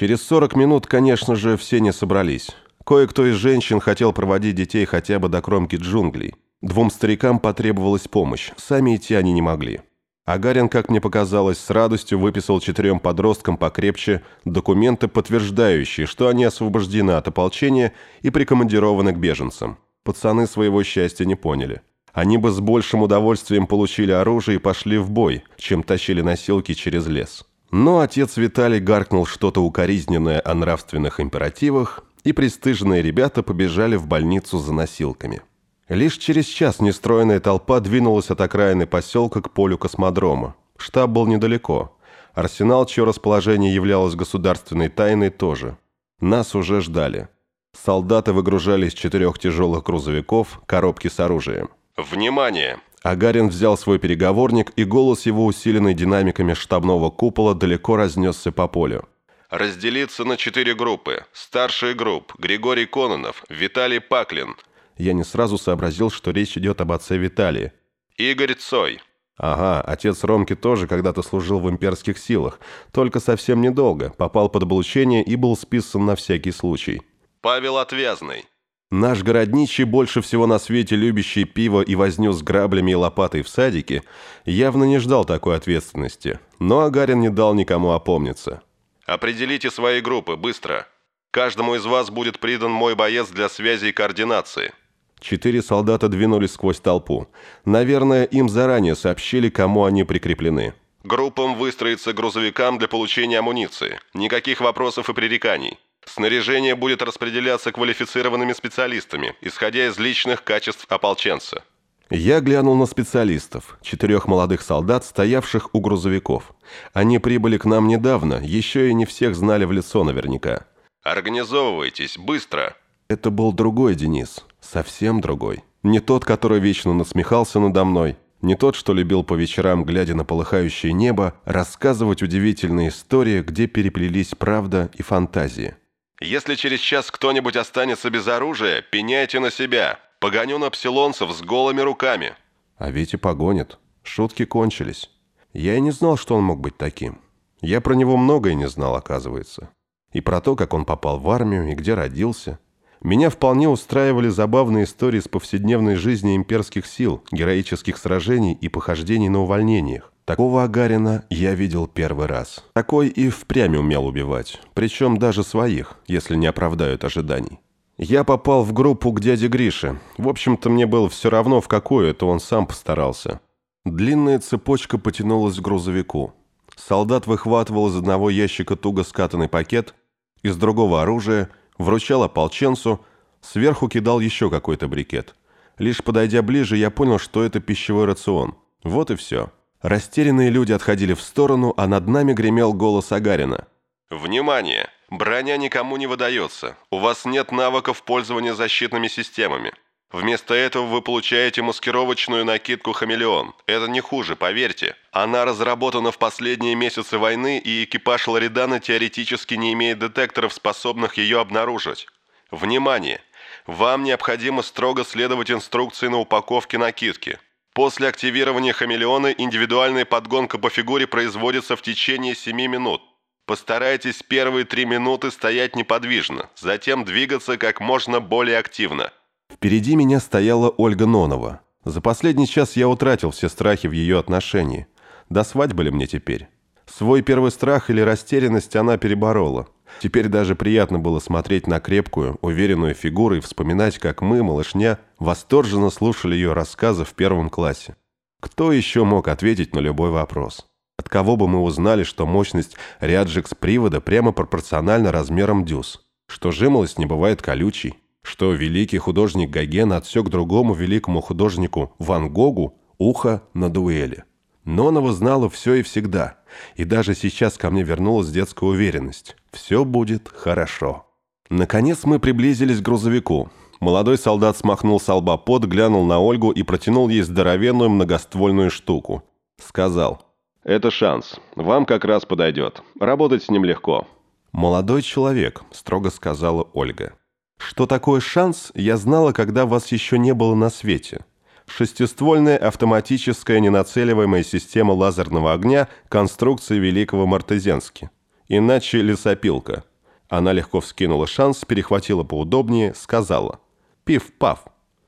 Через 40 минут, конечно же, все не собрались. Кое-кто из женщин хотел проводить детей хотя бы до кромки джунглей. Двум старикам потребовалась помощь, сами идти они не могли. Агарин, как мне показалось, с радостью выписал четырем подросткам покрепче документы, подтверждающие, что они освобождены от ополчения и прикомандированы к беженцам. Пацаны своего счастья не поняли. Они бы с большим удовольствием получили оружие и пошли в бой, чем тащили носилки через лес. Но отец Виталий гаркнул что-то укоризненное о нравственных императивах, и пристыженные ребята побежали в больницу за носилками. Лишь через час нестроенная толпа двинулась от окраины поселка к полю космодрома. Штаб был недалеко. Арсенал, чье расположение являлось государственной тайной, тоже. Нас уже ждали. Солдаты выгружали из четырех тяжелых грузовиков коробки с оружием. «Внимание!» Агарин взял свой переговорник, и голос его, усиленный динамиками штабного купола, далеко разнесся по полю. «Разделиться на четыре группы. Старшие групп. Григорий Кононов, Виталий Паклин». Я не сразу сообразил, что речь идет об отце Виталии. «Игорь Цой». Ага, отец Ромки тоже когда-то служил в имперских силах, только совсем недолго, попал под облучение и был списан на всякий случай. «Павел Отвязный». Наш городничий, больше всего на свете любящий пиво и возню с граблями и лопатой в садике, явно не ждал такой ответственности, но Агарин не дал никому опомниться. «Определите свои группы, быстро. Каждому из вас будет придан мой боец для связи и координации». Четыре солдата двинулись сквозь толпу. Наверное, им заранее сообщили, кому они прикреплены. «Группам выстроиться грузовикам для получения амуниции. Никаких вопросов и пререканий. Снаряжение будет распределяться квалифицированными специалистами, исходя из личных качеств ополченца. Я глянул на специалистов, четырех молодых солдат, стоявших у грузовиков. Они прибыли к нам недавно, еще и не всех знали в лицо наверняка. «Организовывайтесь, быстро!» Это был другой Денис, совсем другой. Не тот, который вечно насмехался надо мной, не тот, что любил по вечерам, глядя на полыхающее небо, рассказывать удивительные истории, где переплелись правда и фантазия. Если через час кто-нибудь останется без оружия, пеняйте на себя. Погоню на псилонцев с голыми руками». А и погонит. Шутки кончились. Я и не знал, что он мог быть таким. Я про него многое не знал, оказывается. И про то, как он попал в армию и где родился. Меня вполне устраивали забавные истории с повседневной жизни имперских сил, героических сражений и похождений на увольнениях. Такого Агарина я видел первый раз. Такой и впрямь умел убивать. Причем даже своих, если не оправдают ожиданий. Я попал в группу к дяде Грише. В общем-то, мне было все равно, в какую, это он сам постарался. Длинная цепочка потянулась к грузовику. Солдат выхватывал из одного ящика туго скатанный пакет, из другого оружие, вручал ополченцу, сверху кидал еще какой-то брикет. Лишь подойдя ближе, я понял, что это пищевой рацион. Вот и все. Растерянные люди отходили в сторону, а над нами гремел голос Агарина. «Внимание! Броня никому не выдается. У вас нет навыков пользования защитными системами. Вместо этого вы получаете маскировочную накидку «Хамелеон». Это не хуже, поверьте. Она разработана в последние месяцы войны, и экипаж Лоридана теоретически не имеет детекторов, способных ее обнаружить. Внимание! Вам необходимо строго следовать инструкции на упаковке накидки. После активирования хамелеона индивидуальная подгонка по фигуре производится в течение 7 минут. Постарайтесь первые 3 минуты стоять неподвижно, затем двигаться как можно более активно. Впереди меня стояла Ольга Нонова. За последний час я утратил все страхи в ее отношении. До свадьбы ли мне теперь? Свой первый страх или растерянность она переборола. Теперь даже приятно было смотреть на крепкую, уверенную фигуру и вспоминать, как мы, малышня, восторженно слушали ее рассказы в первом классе. Кто еще мог ответить на любой вопрос? От кого бы мы узнали, что мощность ряджикс привода прямо пропорциональна размерам дюз? Что жимолость не бывает колючей? Что великий художник Гоген отсек другому великому художнику Ван Гогу ухо на дуэли? Нонова знала все и всегда, и даже сейчас ко мне вернулась детская уверенность. Все будет хорошо. Наконец мы приблизились к грузовику. Молодой солдат смахнул с лба пот, глянул на Ольгу и протянул ей здоровенную многоствольную штуку. Сказал, «Это шанс. Вам как раз подойдет. Работать с ним легко». «Молодой человек», — строго сказала Ольга. «Что такое шанс, я знала, когда вас еще не было на свете шестиствольная автоматическая ненацеливаемая система лазерного огня конструкции Великого Мартезенски. Иначе лесопилка. Она легко вскинула шанс, перехватила поудобнее, сказала. «Пиф-паф».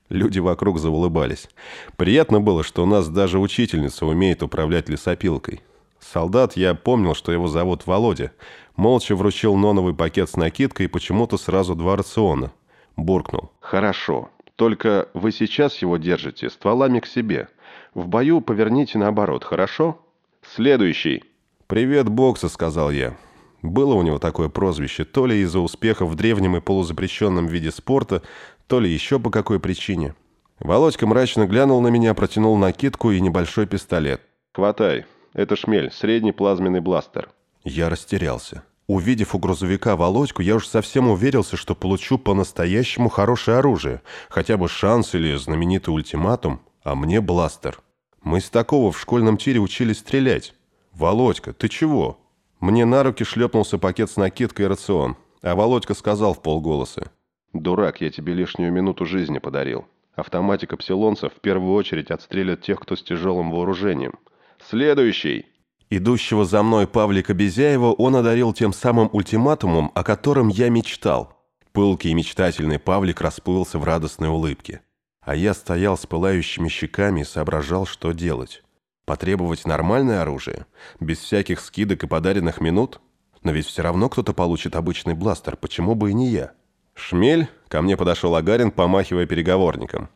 Люди вокруг заулыбались. Приятно было, что у нас даже учительница умеет управлять лесопилкой. Солдат я помнил, что его зовут Володя. Молча вручил Ноновый пакет с накидкой и почему-то сразу два рациона. Буркнул. «Хорошо. Только вы сейчас его держите стволами к себе. В бою поверните наоборот, хорошо?» «Следующий». «Привет, бокса», — сказал я. Было у него такое прозвище, то ли из-за успехов в древнем и полузапрещенном виде спорта, то ли еще по какой причине. Володька мрачно глянул на меня, протянул накидку и небольшой пистолет. «Хватай. Это шмель, средний плазменный бластер». Я растерялся. Увидев у грузовика Володьку, я уж совсем уверился, что получу по-настоящему хорошее оружие, хотя бы шанс или знаменитый ультиматум, а мне бластер. Мы с такого в школьном тире учились стрелять. «Володька, ты чего?» Мне на руки шлепнулся пакет с накидкой и рацион, а Володька сказал в полголоса. «Дурак, я тебе лишнюю минуту жизни подарил. Автоматика псилонцев в первую очередь отстрелят тех, кто с тяжелым вооружением. Следующий!» Идущего за мной Павлика Безяева он одарил тем самым ультиматумом, о котором я мечтал. Пылкий и мечтательный Павлик расплылся в радостной улыбке. А я стоял с пылающими щеками и соображал, что делать. Потребовать нормальное оружие? Без всяких скидок и подаренных минут? Но ведь все равно кто-то получит обычный бластер, почему бы и не я? «Шмель?» – ко мне подошел Агарин, помахивая переговорником.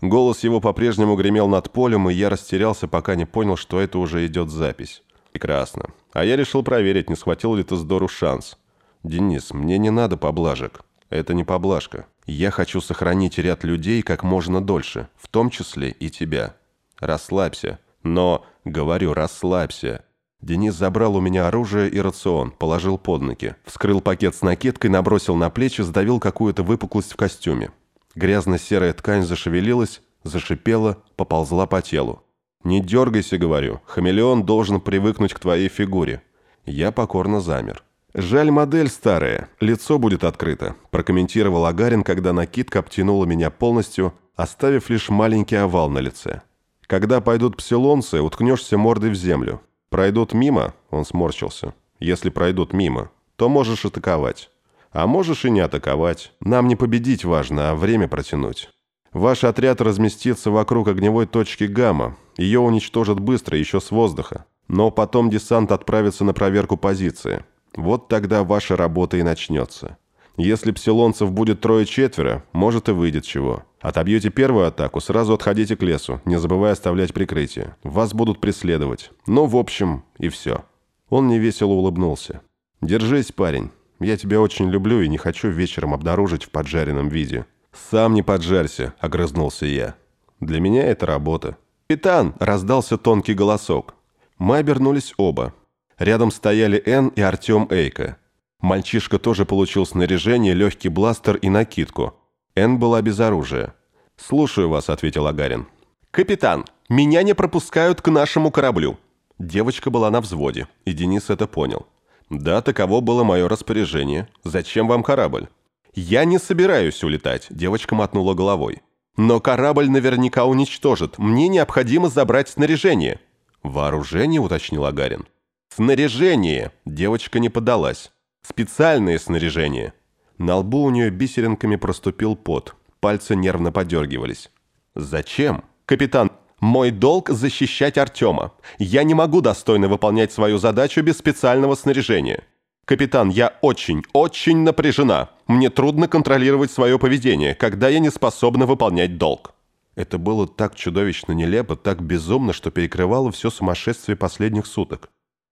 Голос его по-прежнему гремел над полем, и я растерялся, пока не понял, что это уже идет запись. Прекрасно. А я решил проверить, не схватил ли ты здору шанс. Денис, мне не надо поблажек. Это не поблажка. Я хочу сохранить ряд людей как можно дольше, в том числе и тебя. Расслабься. Но, говорю, расслабься. Денис забрал у меня оружие и рацион, положил под ноги. Вскрыл пакет с накидкой, набросил на плечи, сдавил какую-то выпуклость в костюме. Грязно-серая ткань зашевелилась, зашипела, поползла по телу. «Не дергайся», — говорю, — «хамелеон должен привыкнуть к твоей фигуре». Я покорно замер. «Жаль, модель старая, лицо будет открыто», – прокомментировал Агарин, когда накидка обтянула меня полностью, оставив лишь маленький овал на лице. «Когда пойдут псилонцы, уткнешься мордой в землю. Пройдут мимо, он сморщился. Если пройдут мимо, то можешь атаковать. А можешь и не атаковать. Нам не победить важно, а время протянуть. Ваш отряд разместится вокруг огневой точки Гамма. Ее уничтожат быстро, еще с воздуха. Но потом десант отправится на проверку позиции. Вот тогда ваша работа и начнется. Если псилонцев будет трое-четверо, может и выйдет чего. Отобьете первую атаку, сразу отходите к лесу, не забывая оставлять прикрытие. Вас будут преследовать. Ну, в общем, и все». Он невесело улыбнулся. «Держись, парень. Я тебя очень люблю и не хочу вечером обнаружить в поджаренном виде». «Сам не поджарься», — огрызнулся я. «Для меня это работа». «Капитан!» — раздался тонкий голосок. Мы обернулись оба. Рядом стояли Энн и Артем Эйка. Мальчишка тоже получил снаряжение, легкий бластер и накидку. Энн была без оружия. «Слушаю вас», — ответил Агарин. «Капитан, меня не пропускают к нашему кораблю». Девочка была на взводе, и Денис это понял. «Да, таково было мое распоряжение. Зачем вам корабль?» «Я не собираюсь улетать», — девочка мотнула головой. «Но корабль наверняка уничтожит. Мне необходимо забрать снаряжение». «Вооружение?» — уточнил Агарин. «Снаряжение!» — девочка не поддалась. Специальное снаряжение. На лбу у нее бисеринками проступил пот. Пальцы нервно подергивались. «Зачем?» «Капитан, мой долг – защищать Артема. Я не могу достойно выполнять свою задачу без специального снаряжения. Капитан, я очень, очень напряжена. Мне трудно контролировать свое поведение, когда я не способна выполнять долг». Это было так чудовищно нелепо, так безумно, что перекрывало все сумасшествие последних суток.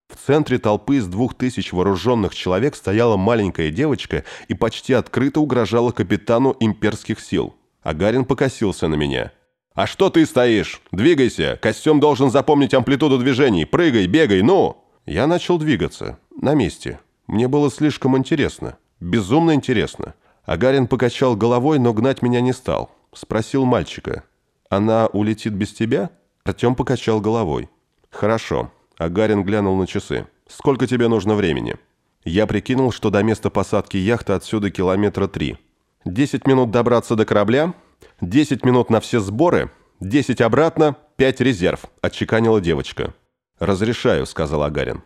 В центре толпы из двух тысяч вооруженных человек стояла маленькая девочка и почти открыто угрожала капитану имперских сил. Агарин покосился на меня. «А что ты стоишь? Двигайся! Костюм должен запомнить амплитуду движений. Прыгай, бегай, ну!» Я начал двигаться. На месте. Мне было слишком интересно. Безумно интересно. Агарин покачал головой, но гнать меня не стал. Спросил мальчика. «Она улетит без тебя?» Артем покачал головой. «Хорошо. Агарин глянул на часы. «Сколько тебе нужно времени?» Я прикинул, что до места посадки яхты отсюда километра три. Десять минут добраться до корабля, десять минут на все сборы, десять обратно, пять резерв», – отчеканила девочка. «Разрешаю», – сказал Агарин.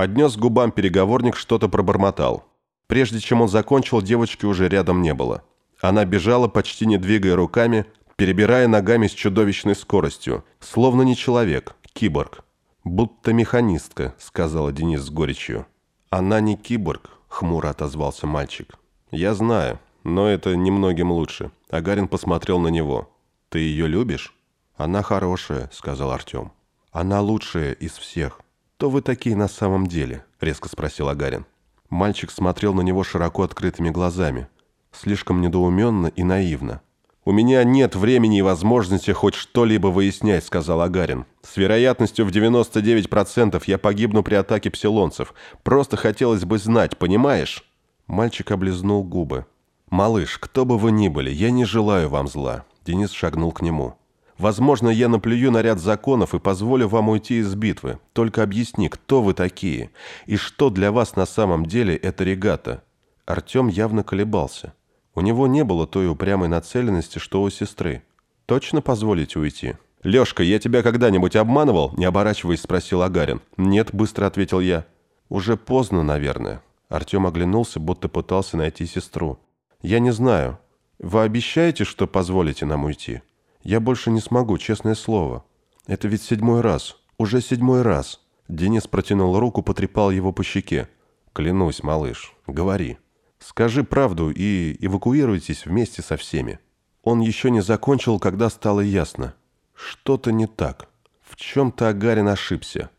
Поднес губам переговорник, что-то пробормотал. Прежде чем он закончил, девочки уже рядом не было. Она бежала, почти не двигая руками, перебирая ногами с чудовищной скоростью, словно не человек, киборг. «Будто механистка», — сказала Денис с горечью. «Она не киборг», — хмуро отозвался мальчик. «Я знаю, но это немногим лучше». Агарин посмотрел на него. «Ты ее любишь?» «Она хорошая», — сказал Артем. «Она лучшая из всех». «Кто вы такие на самом деле?» — резко спросил Агарин. Мальчик смотрел на него широко открытыми глазами. Слишком недоуменно и наивно. «У меня нет времени и возможности хоть что-либо выяснять», — сказал Агарин. «С вероятностью в 99% я погибну при атаке псилонцев. Просто хотелось бы знать, понимаешь?» Мальчик облизнул губы. «Малыш, кто бы вы ни были, я не желаю вам зла». Денис шагнул к нему. «Возможно, я наплюю на ряд законов и позволю вам уйти из битвы. Только объясни, кто вы такие? И что для вас на самом деле это регата?» Артем явно колебался. У него не было той упрямой нацеленности, что у сестры. «Точно позволите уйти?» «Лешка, я тебя когда-нибудь обманывал?» – не оборачиваясь, спросил Агарин. «Нет», – быстро ответил я. «Уже поздно, наверное». Артем оглянулся, будто пытался найти сестру. «Я не знаю. Вы обещаете, что позволите нам уйти? Я больше не смогу, честное слово. Это ведь седьмой раз. Уже седьмой раз». Денис протянул руку, потрепал его по щеке. «Клянусь, малыш, говори». Скажи правду и эвакуируйтесь вместе со всеми». Он еще не закончил, когда стало ясно. Что-то не так. В чем-то Агарин ошибся.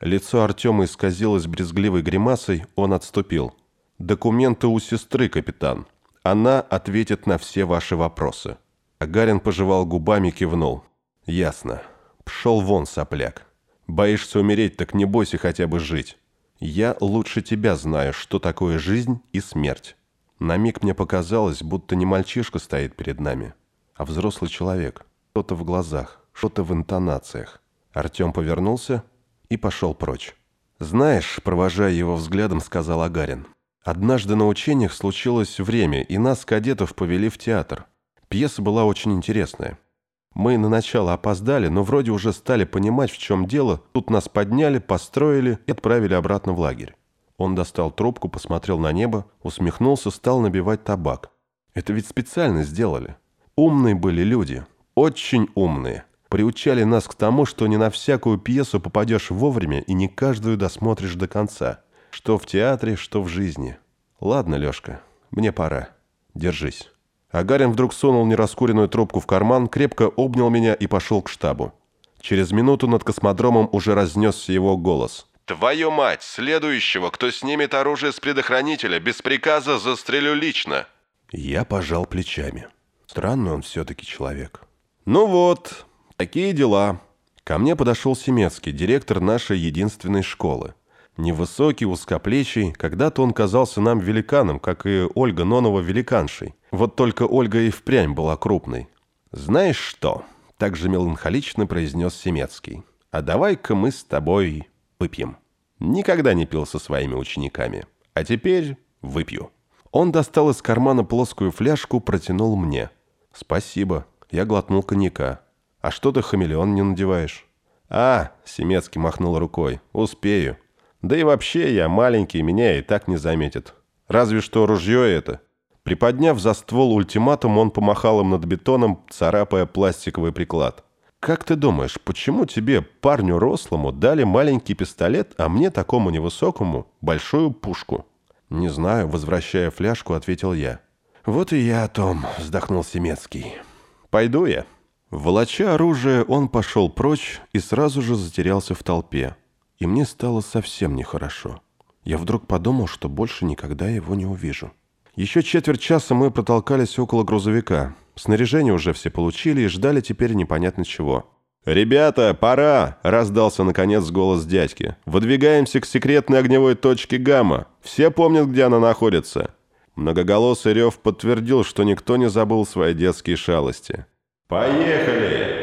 Лицо Артема исказилось брезгливой гримасой, он отступил. «Документы у сестры, капитан. Она ответит на все ваши вопросы». Агарин пожевал губами, кивнул. «Ясно. Пшел вон, сопляк. Боишься умереть, так не бойся хотя бы жить. Я лучше тебя знаю, что такое жизнь и смерть. На миг мне показалось, будто не мальчишка стоит перед нами, а взрослый человек. Что-то в глазах, что-то в интонациях. Артем повернулся и пошел прочь. «Знаешь», — провожая его взглядом, сказал Агарин, «однажды на учениях случилось время, и нас, кадетов, повели в театр. Пьеса была очень интересная. Мы на начало опоздали, но вроде уже стали понимать, в чем дело. Тут нас подняли, построили и отправили обратно в лагерь. Он достал трубку, посмотрел на небо, усмехнулся, стал набивать табак. Это ведь специально сделали. Умные были люди. Очень умные. Приучали нас к тому, что не на всякую пьесу попадешь вовремя и не каждую досмотришь до конца. Что в театре, что в жизни. Ладно, Лешка, мне пора. Держись. Агарин вдруг сунул нераскуренную трубку в карман, крепко обнял меня и пошел к штабу. Через минуту над космодромом уже разнесся его голос. «Твою мать! Следующего, кто снимет оружие с предохранителя, без приказа застрелю лично!» Я пожал плечами. Странный он все-таки человек. «Ну вот, такие дела». Ко мне подошел Семецкий, директор нашей единственной школы. Невысокий, узкоплечий, когда-то он казался нам великаном, как и Ольга Нонова великаншей. Вот только Ольга и впрямь была крупной. «Знаешь что?» – также меланхолично произнес Семецкий. «А давай-ка мы с тобой выпьем». Никогда не пил со своими учениками. А теперь выпью. Он достал из кармана плоскую фляжку, протянул мне. «Спасибо». Я глотнул коньяка. «А что ты хамелеон не надеваешь?» «А», — Семецкий махнул рукой, — «успею». Да и вообще я маленький, меня и так не заметят. Разве что ружье это. Приподняв за ствол ультиматум, он помахал им над бетоном, царапая пластиковый приклад. «Как ты думаешь, почему тебе, парню рослому, дали маленький пистолет, а мне, такому невысокому, большую пушку?» «Не знаю», — возвращая фляжку, ответил я. «Вот и я о том», — вздохнул Семецкий. «Пойду я». Волоча оружие, он пошел прочь и сразу же затерялся в толпе и мне стало совсем нехорошо. Я вдруг подумал, что больше никогда его не увижу. Еще четверть часа мы протолкались около грузовика. Снаряжение уже все получили и ждали теперь непонятно чего. «Ребята, пора!» – раздался наконец голос дядьки. «Выдвигаемся к секретной огневой точке Гамма. Все помнят, где она находится». Многоголосый рев подтвердил, что никто не забыл свои детские шалости. «Поехали!»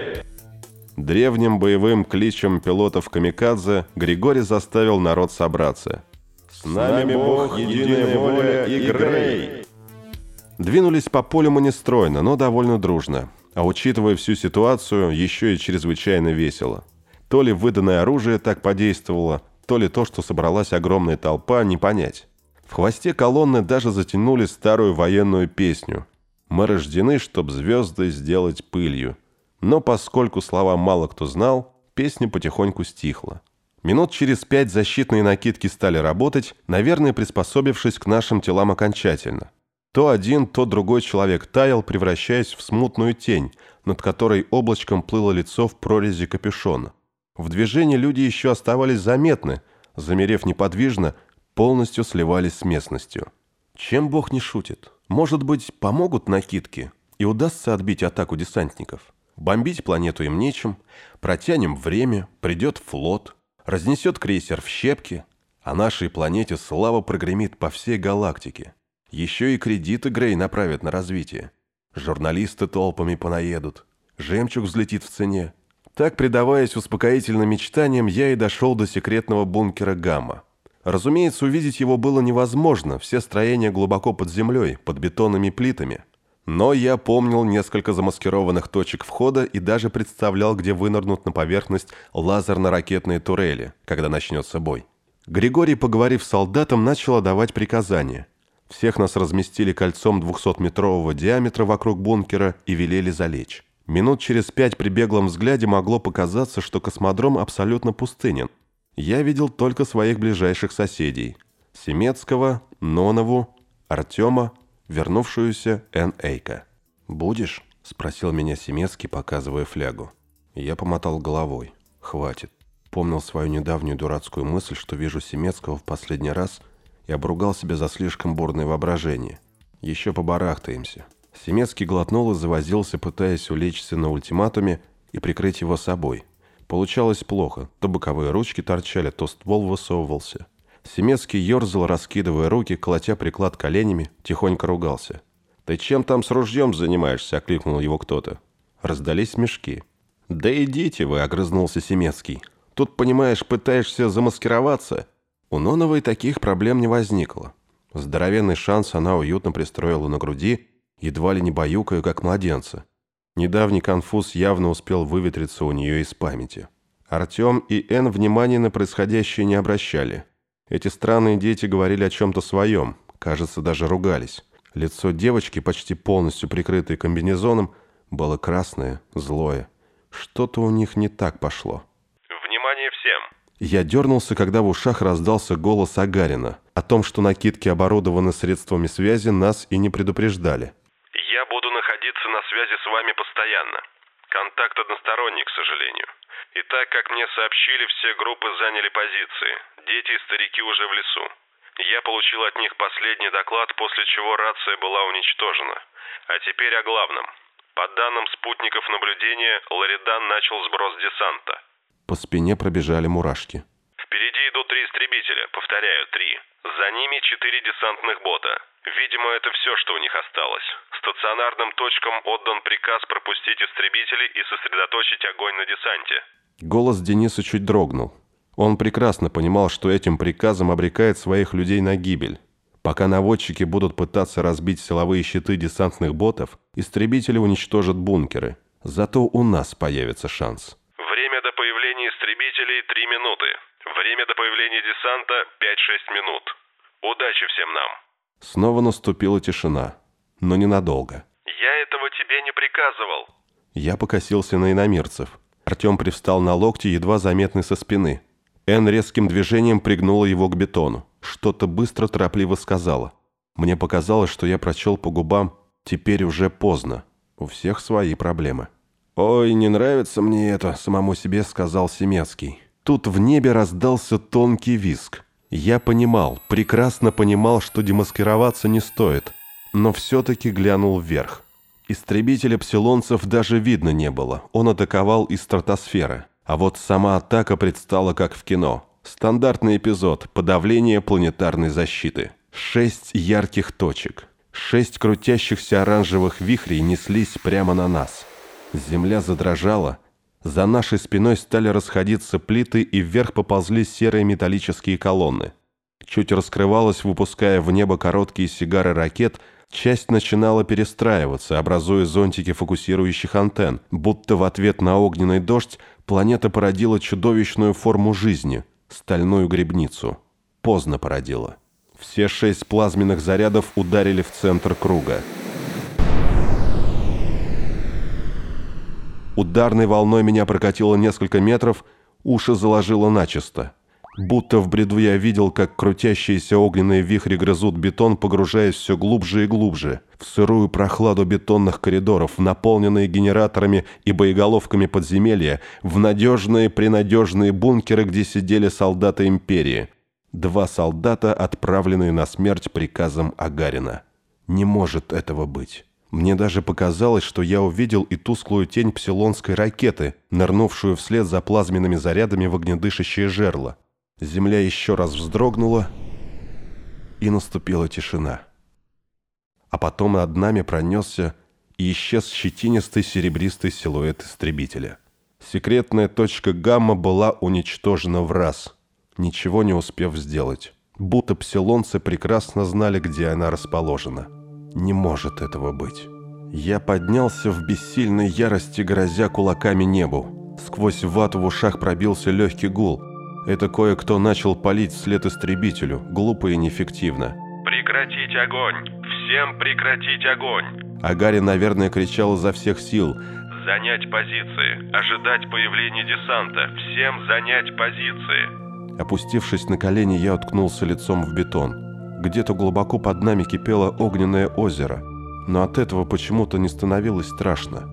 Древним боевым кличем пилотов «Камикадзе» Григорий заставил народ собраться. «С нами Бог, единая воля и Грей!» Двинулись по полю мы нестройно, но довольно дружно. А учитывая всю ситуацию, еще и чрезвычайно весело. То ли выданное оружие так подействовало, то ли то, что собралась огромная толпа, не понять. В хвосте колонны даже затянули старую военную песню. «Мы рождены, чтоб звезды сделать пылью». Но поскольку слова мало кто знал, песня потихоньку стихла. Минут через пять защитные накидки стали работать, наверное, приспособившись к нашим телам окончательно. То один, то другой человек таял, превращаясь в смутную тень, над которой облачком плыло лицо в прорези капюшона. В движении люди еще оставались заметны, замерев неподвижно, полностью сливались с местностью. Чем Бог не шутит? Может быть, помогут накидки и удастся отбить атаку десантников? Бомбить планету им нечем, протянем время, придет флот, разнесет крейсер в щепки, а нашей планете слава прогремит по всей галактике. Еще и кредиты Грей направят на развитие. Журналисты толпами понаедут. Жемчуг взлетит в цене. Так, предаваясь успокоительным мечтаниям, я и дошел до секретного бункера «Гамма». Разумеется, увидеть его было невозможно, все строения глубоко под землей, под бетонными плитами. Но я помнил несколько замаскированных точек входа и даже представлял, где вынырнут на поверхность лазерно-ракетные турели, когда начнется бой. Григорий, поговорив с солдатом, начал отдавать приказания – всех нас разместили кольцом 200-метрового диаметра вокруг бункера и велели залечь. Минут через пять при беглом взгляде могло показаться, что космодром абсолютно пустынен. Я видел только своих ближайших соседей. Семецкого,Нонову, Артема, вернувшуюся Эн Эйка. «Будешь?» – спросил меня Семецкий, показывая флягу. Я помотал головой. «Хватит». Помнил свою недавнюю дурацкую мысль, что вижу Семецкого в последний раз – и обругал себя за слишком бурное воображение. Еще побарахтаемся. Семецкий глотнул и завозился, пытаясь улечься на ультиматуме и прикрыть его собой. Получалось плохо. То боковые ручки торчали, то ствол высовывался. Семецкий ерзал, раскидывая руки, колотя приклад коленями, тихонько ругался. «Ты чем там с ружьем занимаешься?» – окликнул его кто-то. Раздались мешки. «Да идите вы!» – огрызнулся Семецкий. «Тут, понимаешь, пытаешься замаскироваться, у Ноновой таких проблем не возникло. Здоровенный шанс она уютно пристроила на груди, едва ли не баюкая, как младенца. Недавний конфуз явно успел выветриться у нее из памяти. Артем и Эн внимания на происходящее не обращали. Эти странные дети говорили о чем-то своем, кажется, даже ругались. Лицо девочки, почти полностью прикрытое комбинезоном, было красное, злое. Что-то у них не так пошло. Я дернулся, когда в ушах раздался голос Агарина о том, что накидки оборудованы средствами связи, нас и не предупреждали. «Я буду находиться на связи с вами постоянно. Контакт односторонний, к сожалению. И так, как мне сообщили, все группы заняли позиции. Дети и старики уже в лесу. Я получил от них последний доклад, после чего рация была уничтожена. А теперь о главном. По данным спутников наблюдения, Ларидан начал сброс десанта. По спине пробежали мурашки. «Впереди идут три истребителя, повторяю, три. За ними четыре десантных бота. Видимо, это все, что у них осталось. Стационарным точкам отдан приказ пропустить истребители и сосредоточить огонь на десанте». Голос Дениса чуть дрогнул. Он прекрасно понимал, что этим приказом обрекает своих людей на гибель. Пока наводчики будут пытаться разбить силовые щиты десантных ботов, истребители уничтожат бункеры. Зато у нас появится шанс истребителей 3 минуты. Время до появления десанта 5-6 минут. Удачи всем нам. Снова наступила тишина, но ненадолго. Я этого тебе не приказывал. Я покосился на иномирцев. Артем привстал на локти, едва заметный со спины. Эн резким движением пригнула его к бетону. Что-то быстро, торопливо сказала. Мне показалось, что я прочел по губам «теперь уже поздно». У всех свои проблемы. «Ой, не нравится мне это», — самому себе сказал Семецкий. Тут в небе раздался тонкий виск. Я понимал, прекрасно понимал, что демаскироваться не стоит, но все-таки глянул вверх. Истребителя псилонцев даже видно не было, он атаковал из стратосферы. А вот сама атака предстала как в кино. Стандартный эпизод – подавление планетарной защиты. Шесть ярких точек. Шесть крутящихся оранжевых вихрей неслись прямо на нас – Земля задрожала. За нашей спиной стали расходиться плиты, и вверх поползли серые металлические колонны. Чуть раскрывалась, выпуская в небо короткие сигары ракет, часть начинала перестраиваться, образуя зонтики фокусирующих антенн, будто в ответ на огненный дождь планета породила чудовищную форму жизни – стальную грибницу. Поздно породила. Все шесть плазменных зарядов ударили в центр круга. Ударной волной меня прокатило несколько метров, уши заложило начисто. Будто в бреду я видел, как крутящиеся огненные вихри грызут бетон, погружаясь все глубже и глубже, в сырую прохладу бетонных коридоров, наполненные генераторами и боеголовками подземелья, в надежные-пренадежные бункеры, где сидели солдаты Империи. Два солдата, отправленные на смерть приказом Агарина. Не может этого быть. Мне даже показалось, что я увидел и тусклую тень псилонской ракеты, нырнувшую вслед за плазменными зарядами в огнедышащее жерло. Земля еще раз вздрогнула, и наступила тишина. А потом над нами пронесся и исчез щетинистый серебристый силуэт истребителя. Секретная точка гамма была уничтожена в раз, ничего не успев сделать. Будто псилонцы прекрасно знали, где она расположена. Не может этого быть. Я поднялся в бессильной ярости, грозя кулаками небу. Сквозь вату в ушах пробился легкий гул. Это кое-кто начал палить вслед истребителю, глупо и неэффективно. «Прекратить огонь! Всем прекратить огонь!» Агарин, наверное, кричал изо всех сил. «Занять позиции! Ожидать появления десанта! Всем занять позиции!» Опустившись на колени, я уткнулся лицом в бетон. Где-то глубоко под нами кипело огненное озеро, но от этого почему-то не становилось страшно.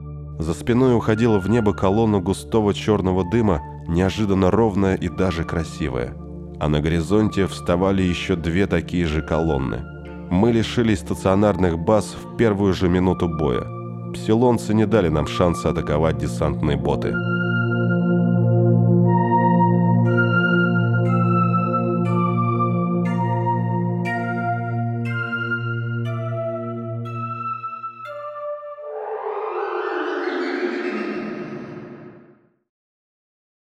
За спиной уходила в небо колонна густого черного дыма, неожиданно ровная и даже красивая. А на горизонте вставали еще две такие же колонны. Мы лишились стационарных баз в первую же минуту боя. Псилонцы не дали нам шанса атаковать десантные боты.